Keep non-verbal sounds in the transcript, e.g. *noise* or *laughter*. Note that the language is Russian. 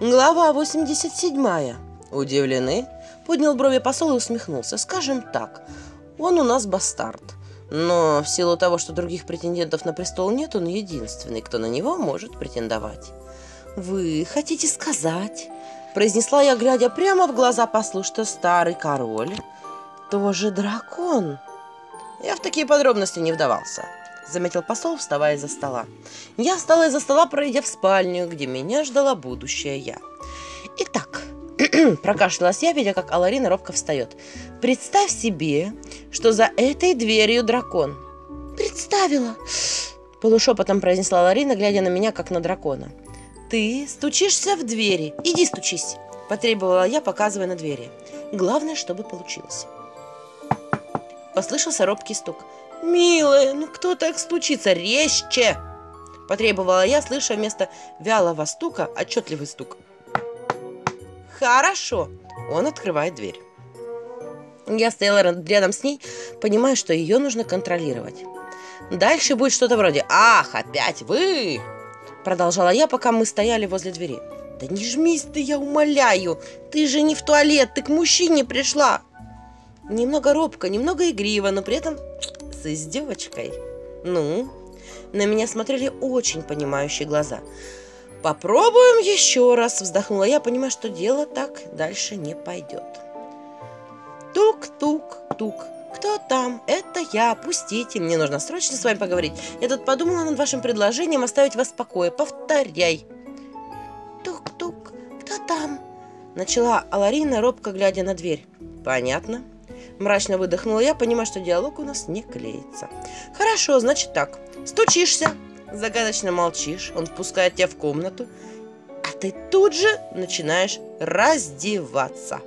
Глава 87. Удивлены? Поднял брови посол и усмехнулся. Скажем так, он у нас бастард. Но в силу того, что других претендентов на престол нет, он единственный, кто на него может претендовать. «Вы хотите сказать?» Произнесла я, глядя прямо в глаза послу, что старый король тоже дракон. Я в такие подробности не вдавался. Заметил посол, вставая из-за стола. Я встала из-за стола, пройдя в спальню, где меня ждала будущая я. Итак, *clears throat* прокашлялась я, видя, как Аларина робко встает. Представь себе, что за этой дверью дракон. Представила! *sniffs* Полушепотом произнесла Ларина, глядя на меня, как на дракона. «Ты стучишься в двери. Иди стучись!» Потребовала я, показывая на двери. Главное, чтобы получилось. Послышался робкий стук. «Милая, ну кто так стучится? Резче!» Потребовала я, слыша вместо вялого стука отчетливый стук. «Хорошо!» Он открывает дверь. Я стояла рядом с ней, понимая, что ее нужно контролировать. Дальше будет что-то вроде «Ах, опять вы!» Продолжала я, пока мы стояли возле двери. «Да не жмись ты, я умоляю! Ты же не в туалет, ты к мужчине пришла!» Немного робко, немного игриво, но при этом с издевочкой. «Ну?» На меня смотрели очень понимающие глаза. «Попробуем еще раз!» Вздохнула я, понимая, что дело так дальше не пойдет. Тук-тук-тук. «Кто там? Это я. Пустите. Мне нужно срочно с вами поговорить. Я тут подумала над вашим предложением оставить вас в покое. Повторяй». «Тук-тук. Кто там?» Начала Аларина, робко глядя на дверь. «Понятно». Мрачно выдохнула я, понимая, что диалог у нас не клеится. «Хорошо, значит так. Стучишься. Загадочно молчишь. Он впускает тебя в комнату. А ты тут же начинаешь раздеваться».